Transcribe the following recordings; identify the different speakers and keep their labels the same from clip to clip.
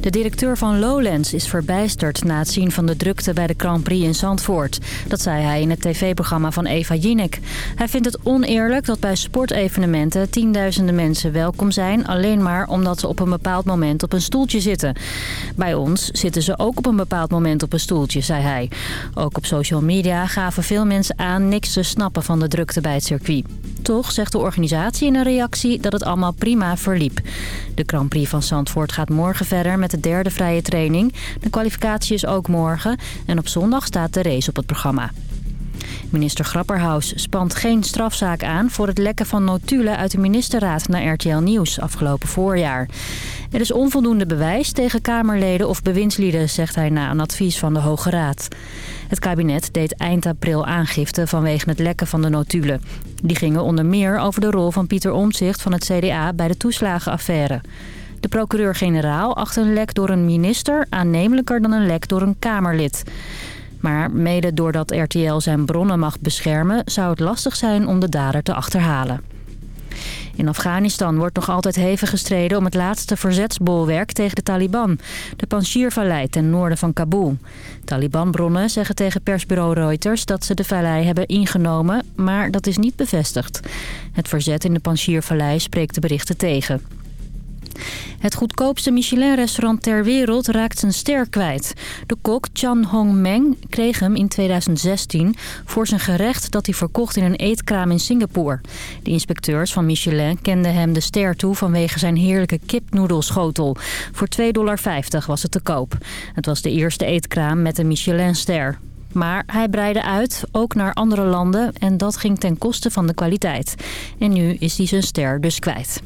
Speaker 1: De directeur van Lowlands is verbijsterd na het zien van de drukte bij de Grand Prix in Zandvoort. Dat zei hij in het tv-programma van Eva Jinek. Hij vindt het oneerlijk dat bij sportevenementen tienduizenden mensen welkom zijn... alleen maar omdat ze op een bepaald moment op een stoeltje zitten. Bij ons zitten ze ook op een bepaald moment op een stoeltje, zei hij. Ook op social media gaven veel mensen aan niks te snappen van de drukte bij het circuit. Toch zegt de organisatie in een reactie dat het allemaal prima verliep. De Grand Prix van Zandvoort gaat morgen verder met de derde vrije training. De kwalificatie is ook morgen en op zondag staat de race op het programma. Minister Grapperhaus spant geen strafzaak aan voor het lekken van notulen uit de ministerraad naar RTL Nieuws afgelopen voorjaar. Er is onvoldoende bewijs tegen Kamerleden of bewindslieden, zegt hij na een advies van de Hoge Raad. Het kabinet deed eind april aangifte vanwege het lekken van de notulen. Die gingen onder meer over de rol van Pieter Omtzigt van het CDA bij de toeslagenaffaire. De procureur-generaal acht een lek door een minister aannemelijker dan een lek door een Kamerlid. Maar mede doordat RTL zijn bronnen mag beschermen... zou het lastig zijn om de dader te achterhalen. In Afghanistan wordt nog altijd hevig gestreden om het laatste verzetsbolwerk tegen de Taliban. De Panjshir-vallei ten noorden van Kabul. Taliban-bronnen zeggen tegen persbureau Reuters dat ze de vallei hebben ingenomen, maar dat is niet bevestigd. Het verzet in de Panjshir-vallei spreekt de berichten tegen. Het goedkoopste Michelin-restaurant ter wereld raakt zijn ster kwijt. De kok Chan Hong Meng kreeg hem in 2016 voor zijn gerecht dat hij verkocht in een eetkraam in Singapore. De inspecteurs van Michelin kenden hem de ster toe vanwege zijn heerlijke kipnoedelschotel. Voor 2,50 dollar was het te koop. Het was de eerste eetkraam met een Michelin-ster. Maar hij breidde uit, ook naar andere landen, en dat ging ten koste van de kwaliteit. En nu is hij zijn ster dus kwijt.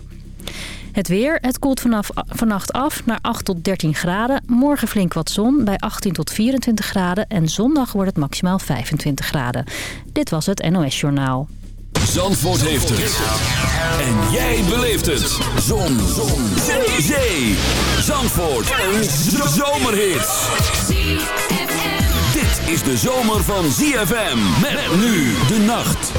Speaker 1: Het weer, het koelt vanaf, vannacht af naar 8 tot 13 graden. Morgen flink wat zon bij 18 tot 24 graden. En zondag wordt het maximaal 25 graden. Dit was het NOS Journaal.
Speaker 2: Zandvoort heeft het. En jij beleeft het. Zon. zon. Zee. Zandvoort. Een zomerhit. Dit is de zomer van ZFM. Met nu de nacht.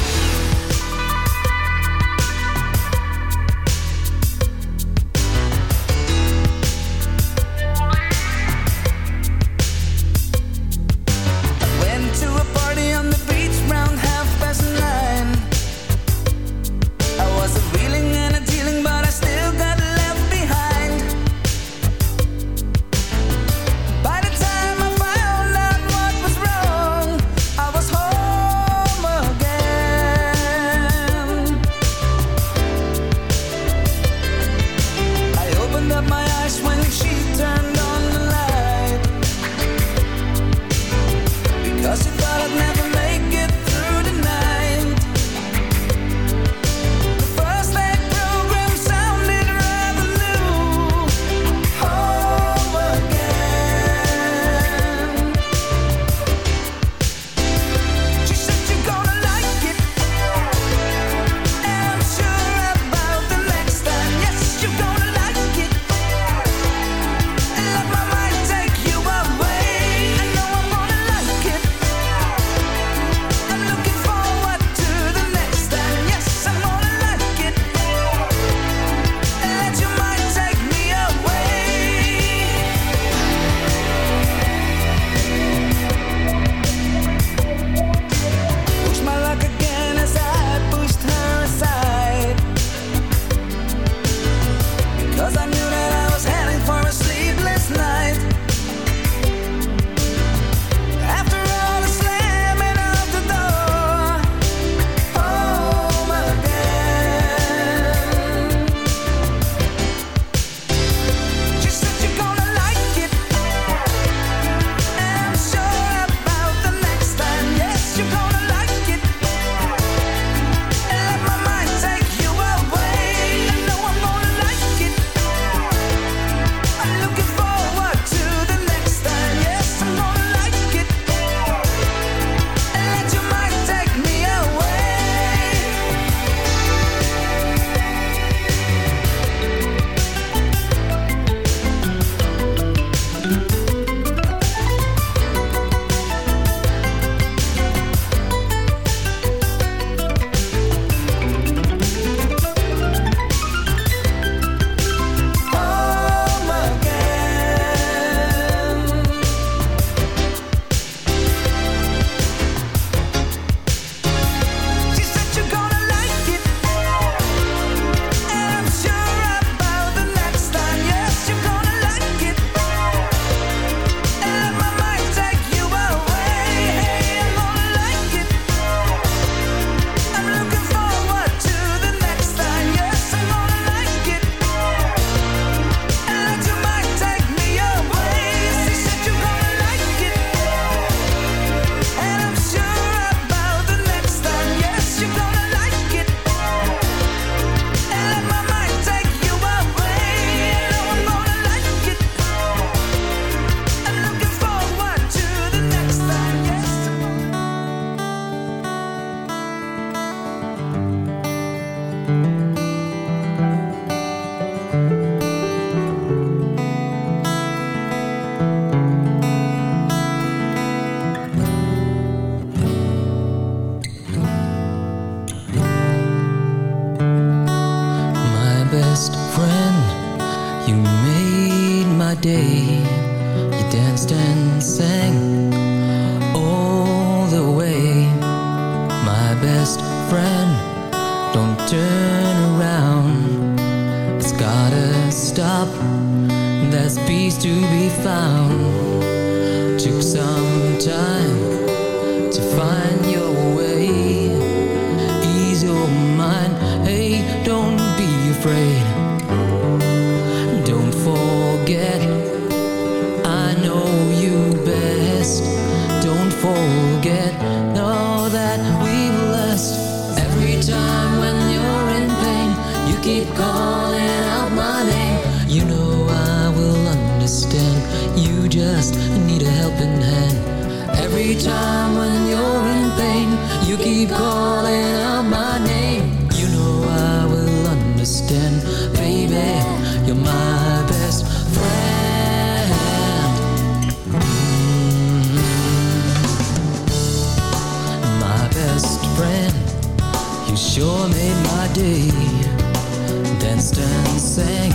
Speaker 3: sang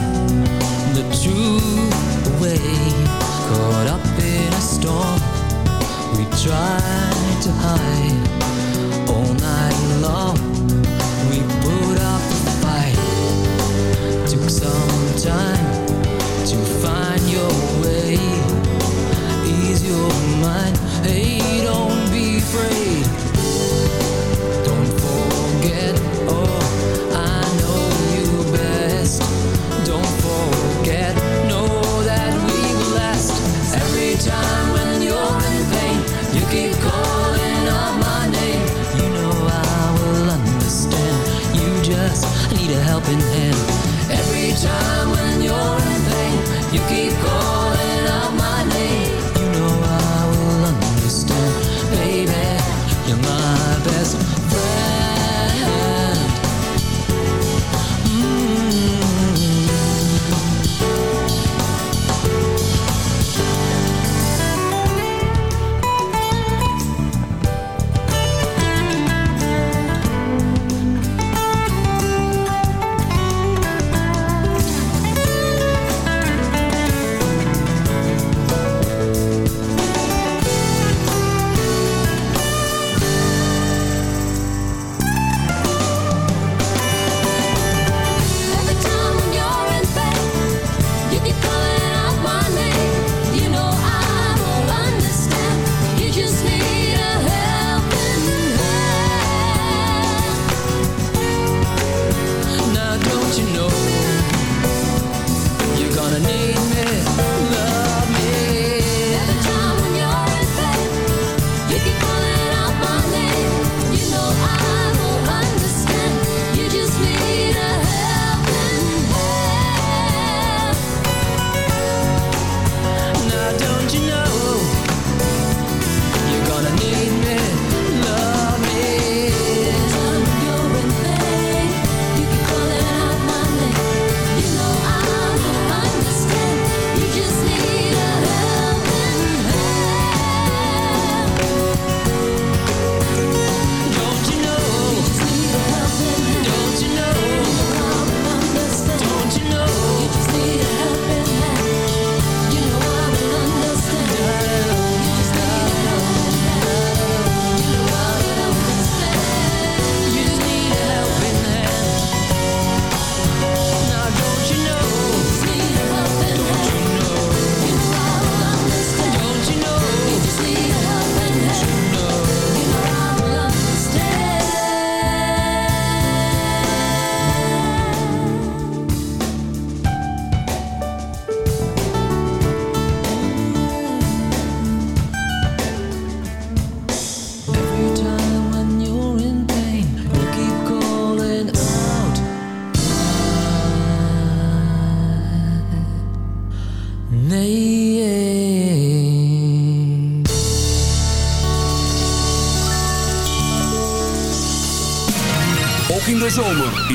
Speaker 3: the truth away Caught up in a storm We tried to hide all night long. We put up a fight Took some time time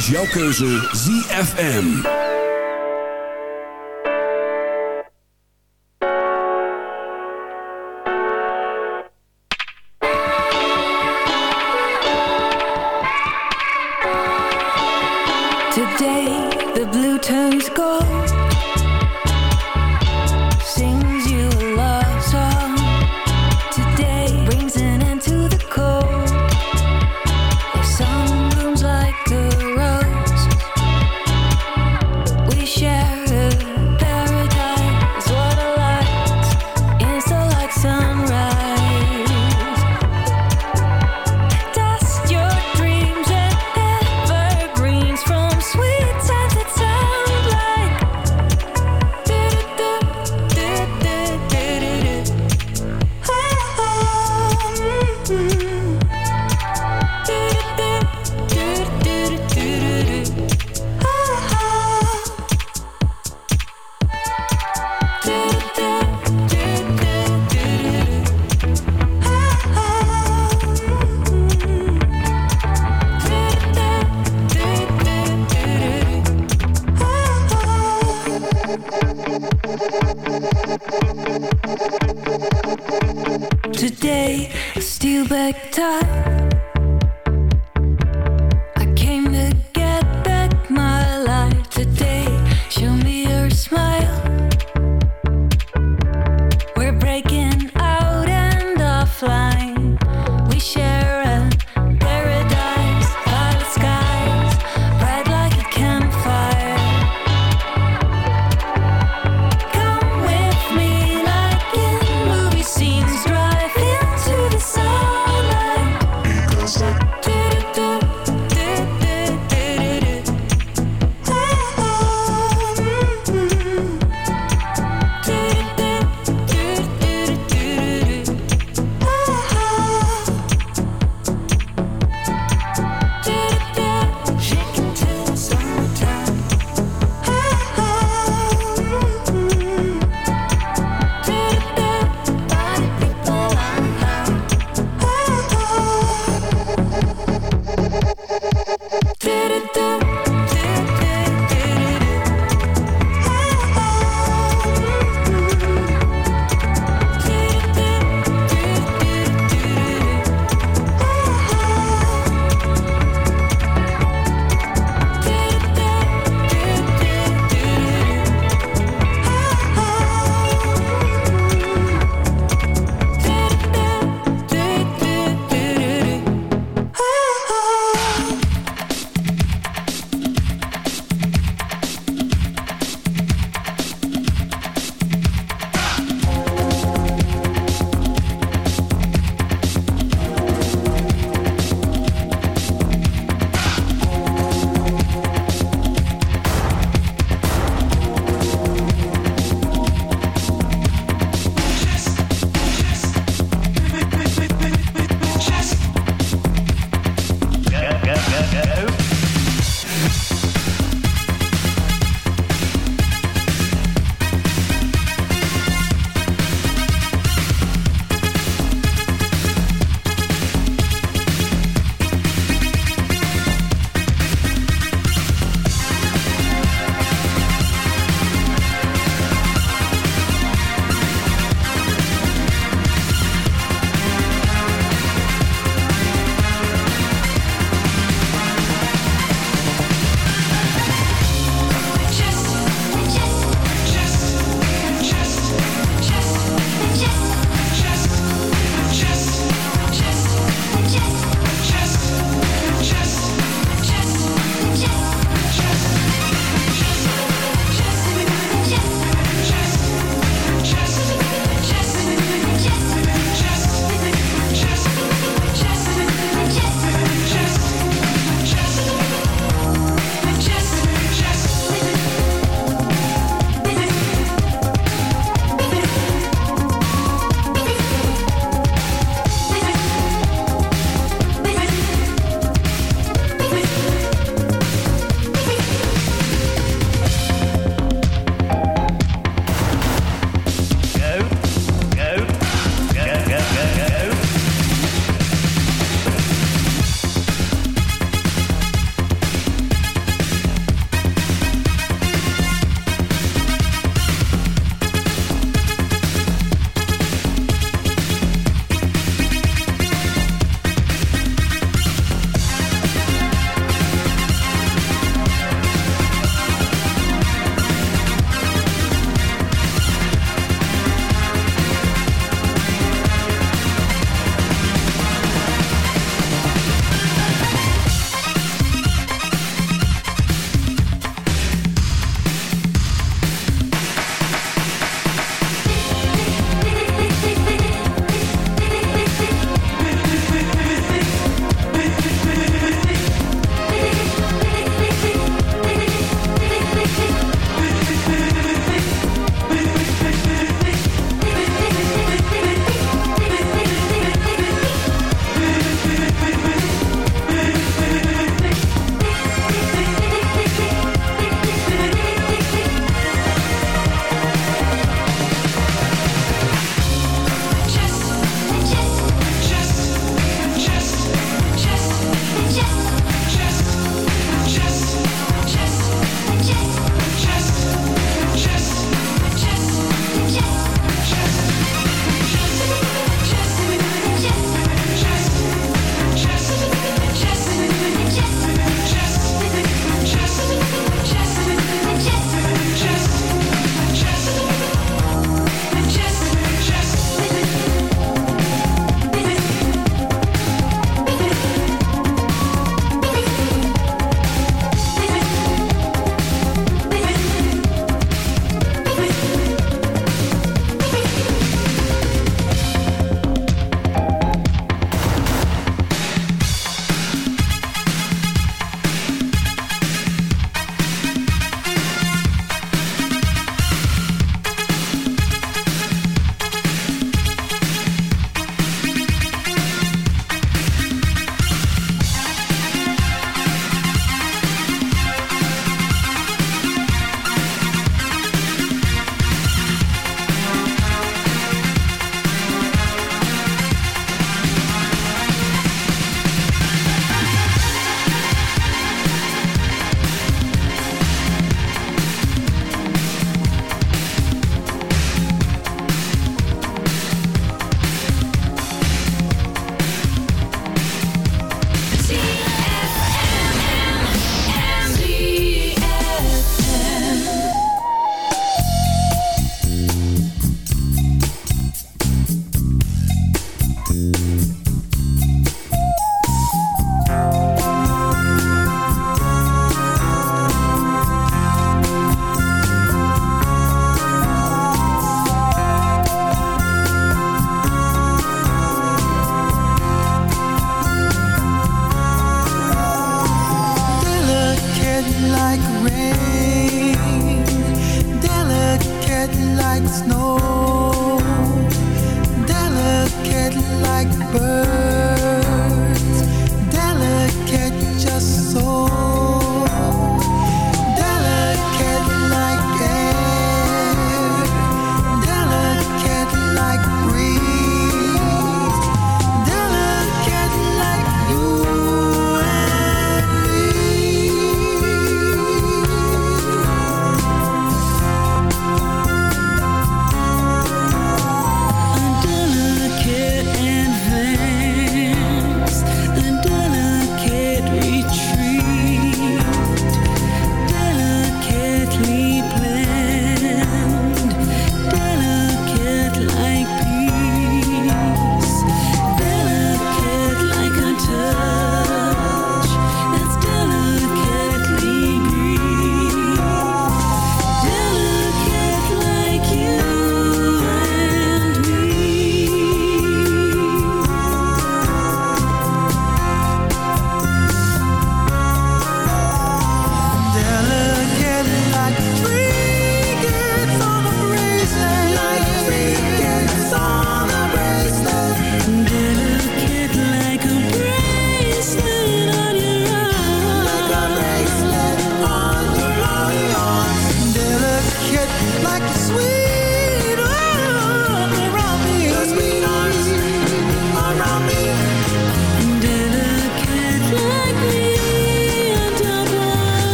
Speaker 2: is jouw keuze ZFM.
Speaker 4: Today the blue
Speaker 5: tones go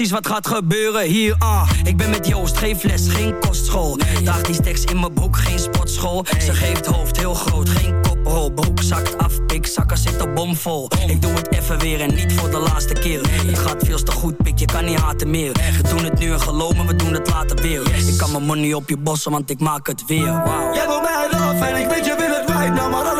Speaker 6: precies wat gaat gebeuren hier, ah. Ik ben met Joost, geen fles, geen kostschool. Nee. Daag die stacks in mijn broek, geen sportschool. Ze geeft hoofd heel groot, geen koprol. Broek zakt af, pikzakken zitten bomvol. Bom. Ik doe het even weer en niet voor de laatste keer. Nee. Het gaat veel te goed, pik, je kan niet haten meer. We doen het nu en geloof we doen het later weer. Ik kan mijn money op je bossen, want ik maak het weer, wauw.
Speaker 7: Jij wil mij af en ik weet je wil het wijt. nou, maar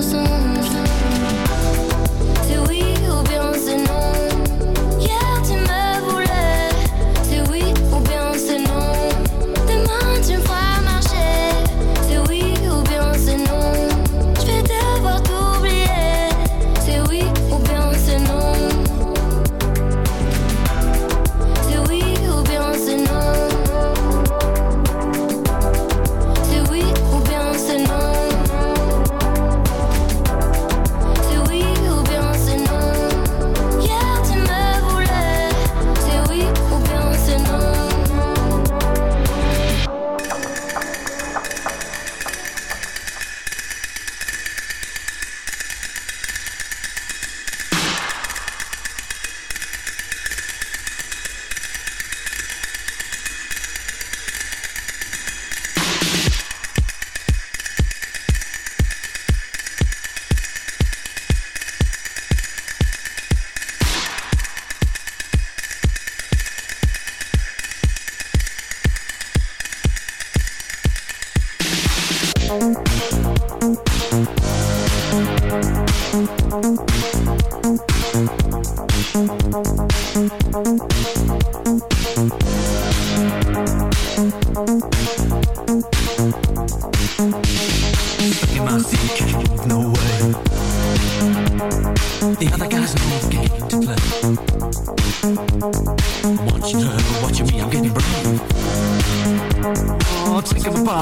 Speaker 6: watching me, I'm getting brave. Oh, take a bow,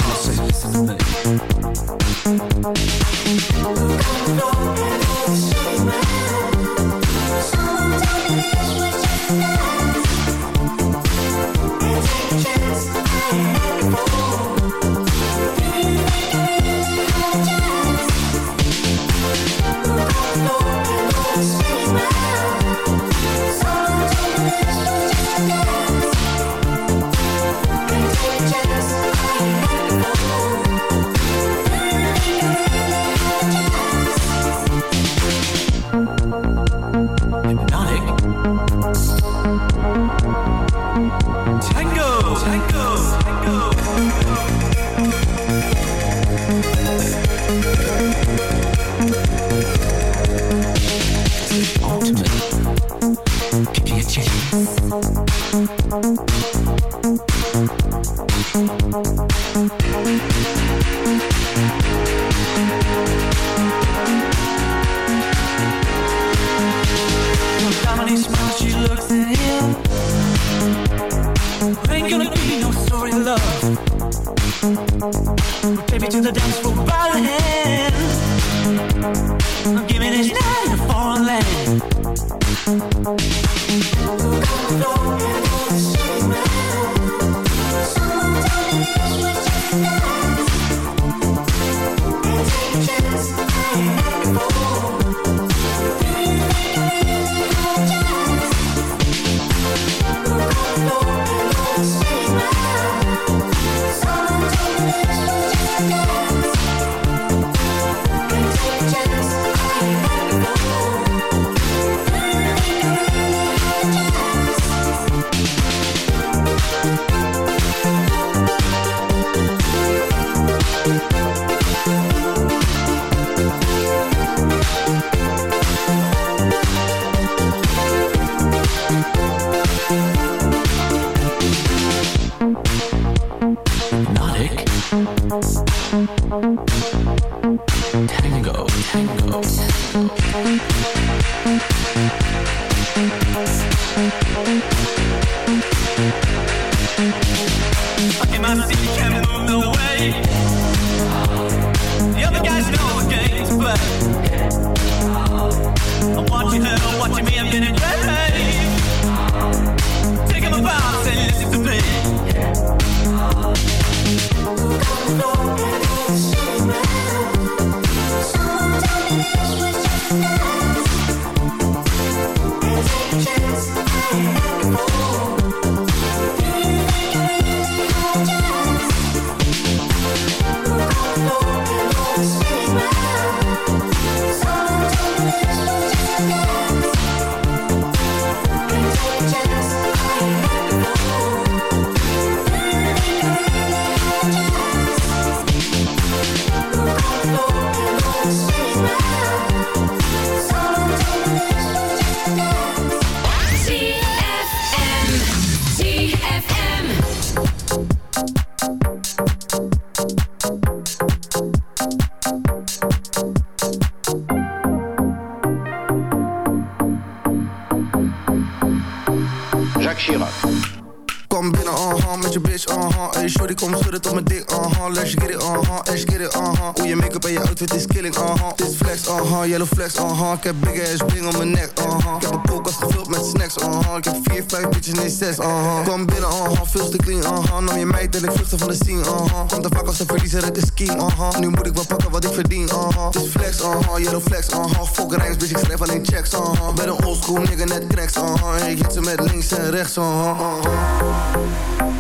Speaker 8: Hey, shorty, kom schudden tot mijn dik, uh-huh Let's get it, uh-huh, let's get it, uh-huh Hoe je make-up en je outfit is killing, uh-huh Dit is flex, uh-huh, yellow flex, uh-huh Ik heb big ass bling om mijn nek, uh-huh Ik heb een koelkast gevuld met snacks, uh-huh Ik heb vier, vijf bitches, nee zes, uh-huh Kom binnen, uh-huh, veel te clean, uh-huh Nam je meid en ik vluchtte van de scene, uh-huh Komt te vaak als een verliezer uit de scheme, uh-huh Nu moet ik wel pakken wat ik verdien, uh-huh Dit is flex, uh-huh, yellow flex, uh-huh Fuck rijms, bitch, ik schrijf alleen checks, uh-huh Ben een oldschool nigga, net cracks, uh-huh Ik hit ze met links en rechts, uh-huh, uh-huh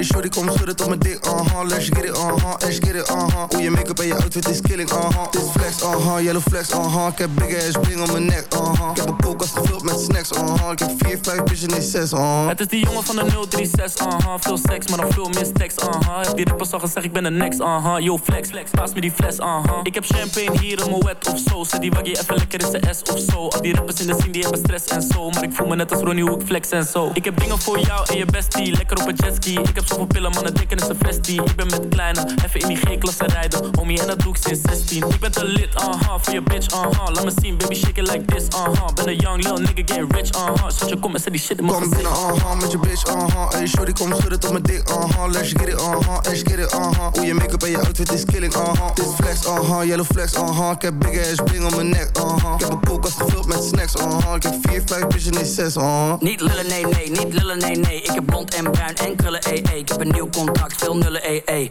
Speaker 8: Hey, shorty, kom schudden tot mijn dik, uh-huh. Let's get it, uh-huh, let's get it, uh-huh. Hoe je make-up en je outfit is killing, uh-huh. Dit flex, uh-huh, yellow flex, uh-huh. Ik heb big ass bling om mijn nek, uh-huh. Ik heb een koelkast gevuld met snacks, uh-huh. Ik heb vier, vijf bitches, nee zes, uh-huh.
Speaker 9: Het is die jongen van de 036, aha. Veel seks, maar nog veel meer stacks, aha. Heb die rappers al gezegd, ik ben de next, aha. Yo, flex, flex, paas me die fles, aha. Ik heb champagne hier in mijn wet of zo. Zet die waggie even lekker in zijn S of zo. Al die rappers in de scene, die hebben stress en zo. Maar ik voel me net als Ronnie, hoe ik flex en zo. Ik heb dingen voor jou en je bestie, lekker op een jetski. Ik heb zoveel pillen, mannen denken is een vestie. Ik ben met kleine, even in die G-klasse rijden. Homie, en dat doe ik sinds 16. Ik ben te lit, aha, voor je bitch, aha. Laat me zien, baby, shake it like this, aha. Ben een young lil nigga, get rich, aha. Zet je kom en zet die shit in mijn
Speaker 8: Kom binnen, uh-huh, met je bitch, uh-huh Hey, shorty, kom schudden tot mijn dik, uh-huh Let's get it, uh-huh, let's get it, uh-huh Hoe je make-up en je outfit is killing, uh-huh Dit flex, uh-huh, yellow flex, uh-huh Ik heb big ass bling om mijn nek, uh-huh Ik heb een koelkast gevuld met Ik heb vier, vijf bitches, nee zes, uh-huh
Speaker 6: Niet lullen, nee, nee, niet lullen, nee, nee. Ik heb blond en bruin en krullen, ee, ee. Ik heb een nieuw contract, veel nullen, ee, ee.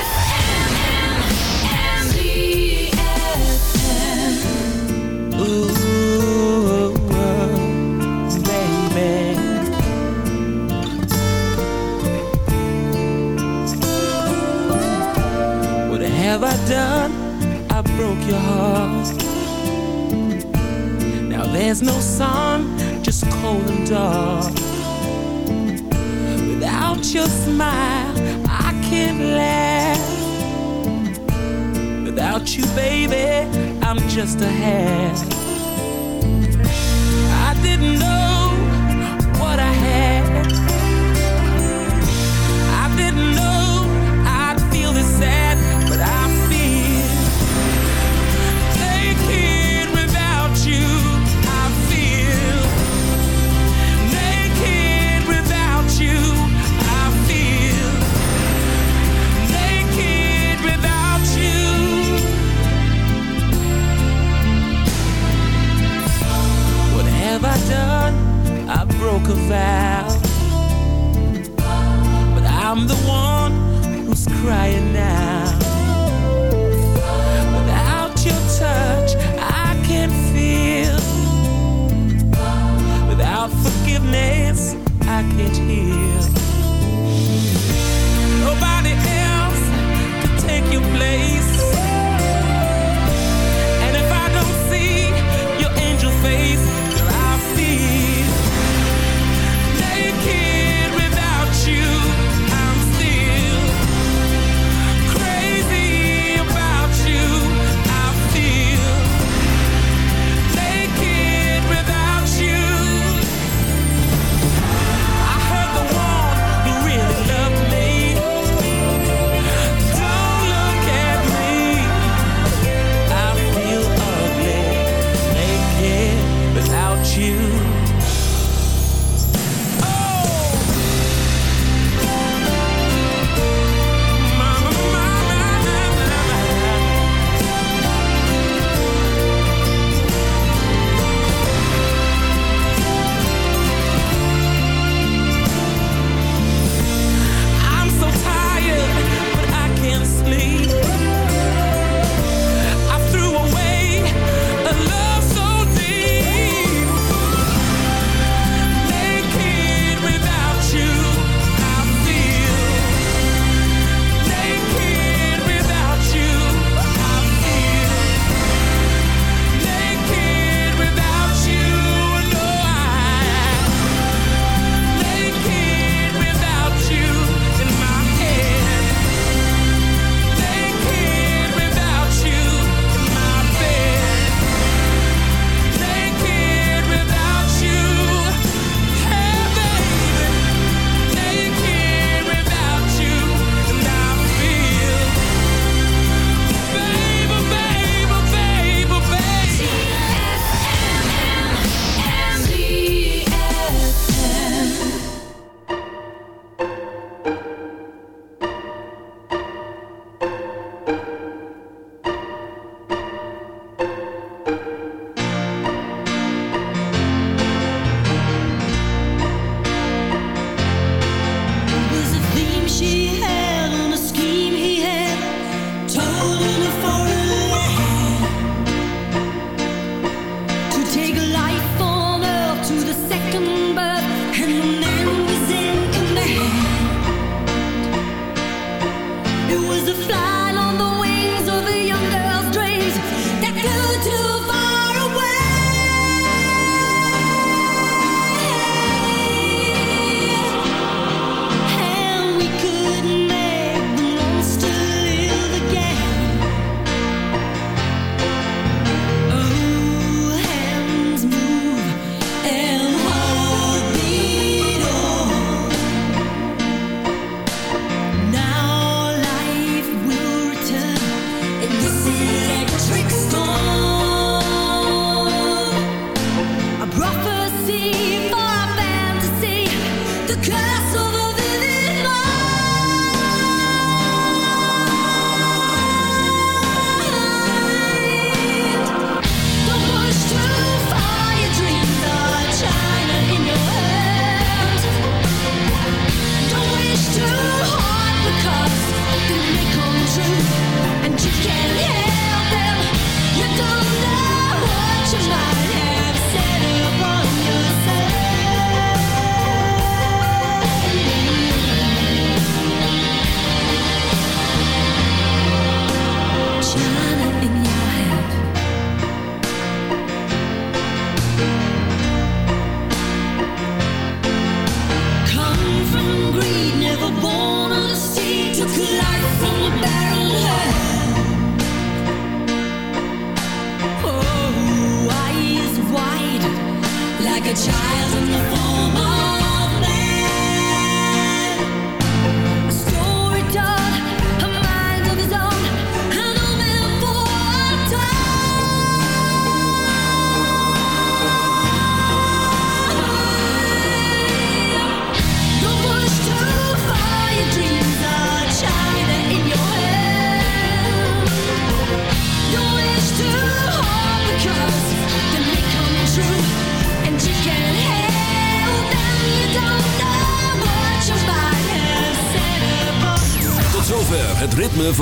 Speaker 10: There's no sun, just cold and dark. Without your smile, I can't laugh. Without you, baby, I'm just a half.